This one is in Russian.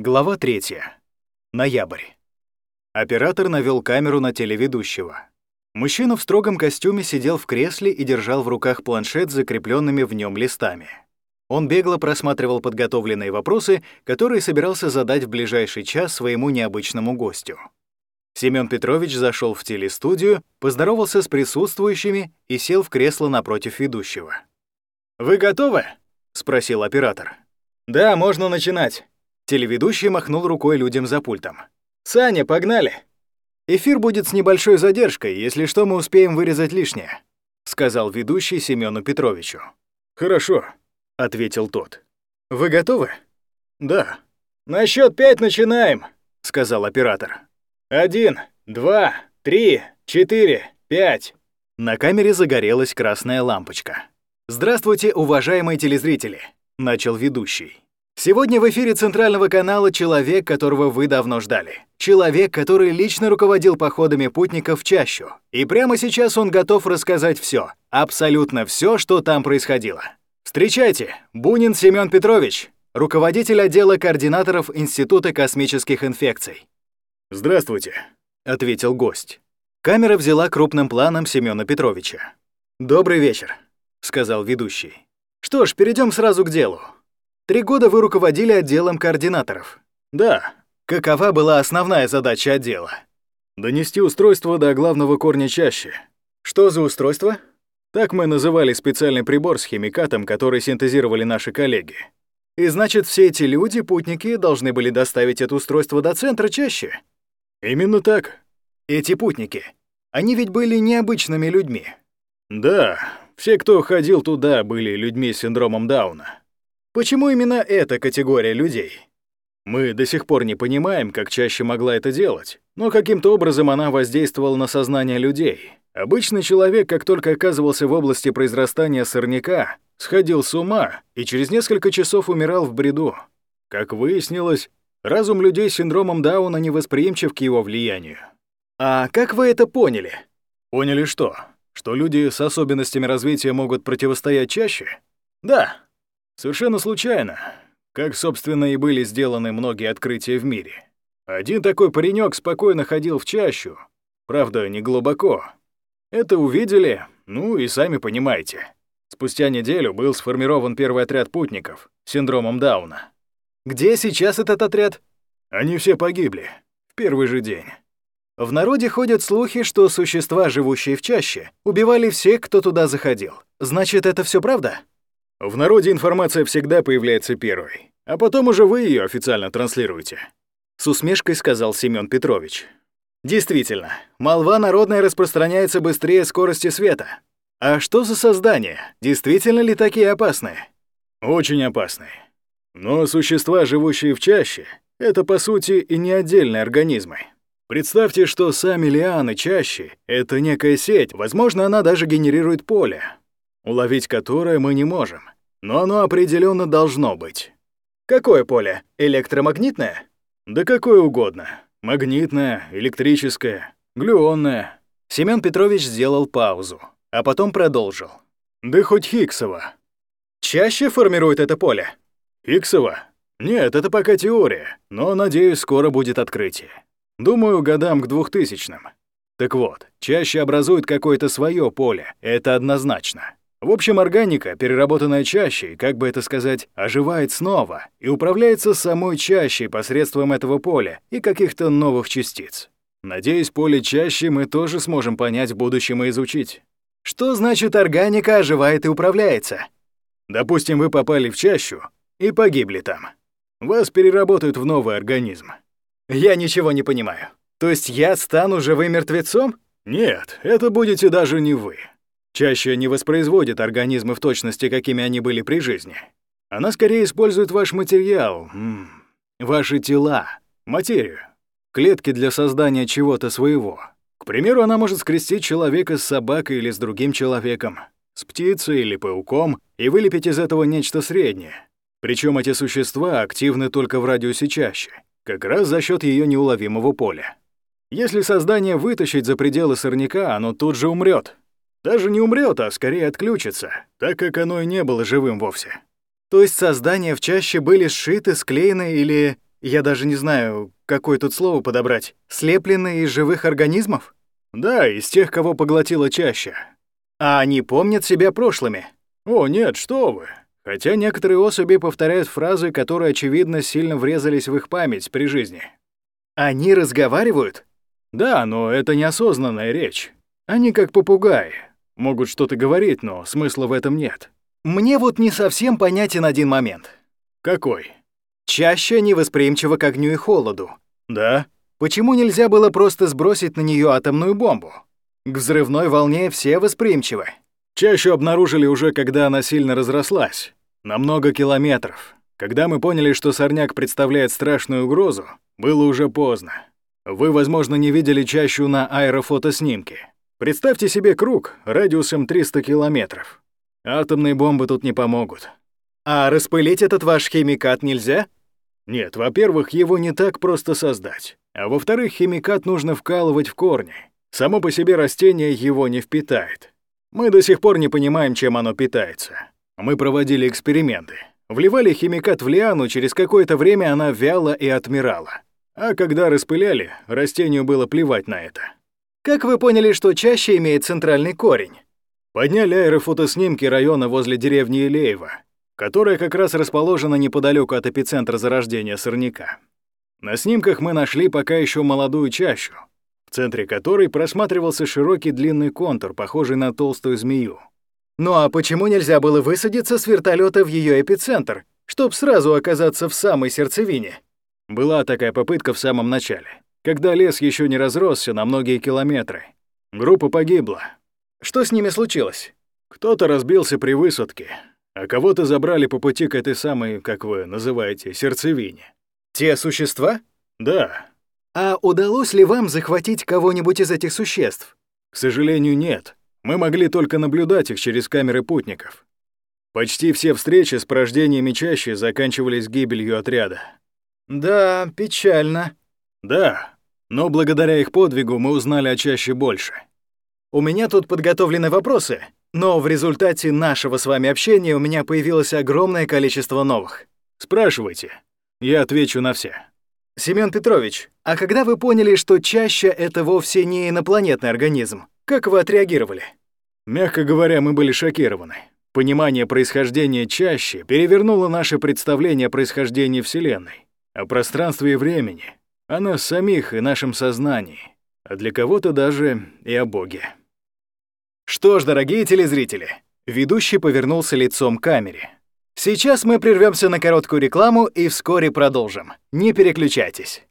Глава 3. Ноябрь. Оператор навел камеру на телеведущего. Мужчина в строгом костюме сидел в кресле и держал в руках планшет с закрепленными в нем листами. Он бегло просматривал подготовленные вопросы, которые собирался задать в ближайший час своему необычному гостю. Семён Петрович зашел в телестудию, поздоровался с присутствующими и сел в кресло напротив ведущего. «Вы готовы?» — спросил оператор. «Да, можно начинать». Телеведущий махнул рукой людям за пультом. «Саня, погнали!» «Эфир будет с небольшой задержкой, если что, мы успеем вырезать лишнее», — сказал ведущий Семену Петровичу. «Хорошо», — ответил тот. «Вы готовы?» «Да». «На счет пять начинаем», — сказал оператор. «Один, два, три, четыре, пять». На камере загорелась красная лампочка. «Здравствуйте, уважаемые телезрители», — начал ведущий. Сегодня в эфире Центрального канала человек, которого вы давно ждали. Человек, который лично руководил походами путников в чащу. И прямо сейчас он готов рассказать все, абсолютно все, что там происходило. Встречайте, Бунин Семен Петрович, руководитель отдела координаторов Института космических инфекций. «Здравствуйте», — ответил гость. Камера взяла крупным планом Семена Петровича. «Добрый вечер», — сказал ведущий. «Что ж, перейдем сразу к делу. Три года вы руководили отделом координаторов. Да. Какова была основная задача отдела? Донести устройство до главного корня чаще. Что за устройство? Так мы называли специальный прибор с химикатом, который синтезировали наши коллеги. И значит, все эти люди, путники, должны были доставить это устройство до центра чаще? Именно так. Эти путники, они ведь были необычными людьми. Да, все, кто ходил туда, были людьми с синдромом Дауна. Почему именно эта категория людей? Мы до сих пор не понимаем, как чаще могла это делать, но каким-то образом она воздействовала на сознание людей. Обычный человек, как только оказывался в области произрастания сорняка, сходил с ума и через несколько часов умирал в бреду. Как выяснилось, разум людей с синдромом Дауна невосприимчив к его влиянию. А как вы это поняли? Поняли что? Что люди с особенностями развития могут противостоять чаще? Да, Совершенно случайно, как, собственно, и были сделаны многие открытия в мире. Один такой паренек спокойно ходил в чащу, правда, не глубоко. Это увидели, ну и сами понимаете. Спустя неделю был сформирован первый отряд путников с синдромом Дауна. Где сейчас этот отряд? Они все погибли. В первый же день. В народе ходят слухи, что существа, живущие в чаще, убивали всех, кто туда заходил. Значит, это все правда? В народе информация всегда появляется первой, а потом уже вы ее официально транслируете. С усмешкой сказал Семен Петрович. Действительно, молва народная распространяется быстрее скорости света. А что за создания? Действительно ли такие опасные? Очень опасные. Но существа, живущие в чаще, это по сути и не отдельные организмы. Представьте, что сами лианы чаще — это некая сеть, возможно, она даже генерирует поле, уловить которое мы не можем. Но оно определенно должно быть. Какое поле? Электромагнитное? Да какое угодно. Магнитное, электрическое, глюонное. Семён Петрович сделал паузу, а потом продолжил. Да хоть Хиггсово. Чаще формирует это поле? Хиггсово? Нет, это пока теория, но, надеюсь, скоро будет открытие. Думаю, годам к двухтысячным. Так вот, чаще образует какое-то свое поле, это однозначно. В общем, органика, переработанная чаще, как бы это сказать, оживает снова и управляется самой чащей посредством этого поля и каких-то новых частиц. Надеюсь, поле чаще мы тоже сможем понять в будущем и изучить. Что значит органика оживает и управляется? Допустим, вы попали в чащу и погибли там. Вас переработают в новый организм. Я ничего не понимаю. То есть я стану живым мертвецом? Нет, это будете даже не вы. Чаще не воспроизводит организмы в точности, какими они были при жизни. Она скорее использует ваш материал, ваши тела, материю, клетки для создания чего-то своего. К примеру, она может скрестить человека с собакой или с другим человеком, с птицей или пауком, и вылепить из этого нечто среднее. Причем эти существа активны только в радиусе чаще, как раз за счет ее неуловимого поля. Если создание вытащить за пределы сорняка, оно тут же умрет, даже не умрет, а скорее отключится, так как оно и не было живым вовсе. То есть создания в чаще были сшиты, склеены или Я даже не знаю, какое тут слово подобрать. Слепленные из живых организмов? Да, из тех, кого поглотила чаще. А они помнят себя прошлыми? О, нет, что вы. Хотя некоторые особи повторяют фразы, которые, очевидно, сильно врезались в их память при жизни. Они разговаривают? Да, но это неосознанная речь. Они как попугаи. Могут что-то говорить, но смысла в этом нет. Мне вот не совсем понятен один момент. Какой? Чаще невосприимчива к огню и холоду. Да. Почему нельзя было просто сбросить на нее атомную бомбу? К взрывной волне все восприимчивы. Чаще обнаружили уже, когда она сильно разрослась. На много километров. Когда мы поняли, что сорняк представляет страшную угрозу, было уже поздно. Вы, возможно, не видели чащу на аэрофотоснимке. Представьте себе круг радиусом 300 километров. Атомные бомбы тут не помогут. А распылить этот ваш химикат нельзя? Нет, во-первых, его не так просто создать. А во-вторых, химикат нужно вкалывать в корни. Само по себе растение его не впитает. Мы до сих пор не понимаем, чем оно питается. Мы проводили эксперименты. Вливали химикат в лиану, через какое-то время она вяла и отмирала. А когда распыляли, растению было плевать на это. Как вы поняли, что чаще имеет центральный корень? Подняли аэрофотоснимки района возле деревни Илеева, которая как раз расположена неподалеку от эпицентра зарождения сорняка. На снимках мы нашли пока еще молодую чащу, в центре которой просматривался широкий длинный контур, похожий на толстую змею. Ну а почему нельзя было высадиться с вертолета в ее эпицентр, чтобы сразу оказаться в самой сердцевине? Была такая попытка в самом начале, когда лес еще не разросся на многие километры. Группа погибла. Что с ними случилось? Кто-то разбился при высадке, а кого-то забрали по пути к этой самой, как вы называете, сердцевине. Те существа? Да, а удалось ли вам захватить кого-нибудь из этих существ? К сожалению, нет. Мы могли только наблюдать их через камеры путников. Почти все встречи с порождениями чаще заканчивались гибелью отряда. Да, печально. Да, но благодаря их подвигу мы узнали о чаще больше. У меня тут подготовлены вопросы, но в результате нашего с вами общения у меня появилось огромное количество новых. Спрашивайте, я отвечу на все. Семён Петрович, а когда вы поняли, что чаще это вовсе не инопланетный организм, как вы отреагировали? Мягко говоря, мы были шокированы. Понимание происхождения чаще перевернуло наше представление о происхождении Вселенной, о пространстве и времени, о нас самих и нашем сознании, а для кого-то даже и о Боге. Что ж, дорогие телезрители, ведущий повернулся лицом к камере. Сейчас мы прервемся на короткую рекламу и вскоре продолжим. Не переключайтесь.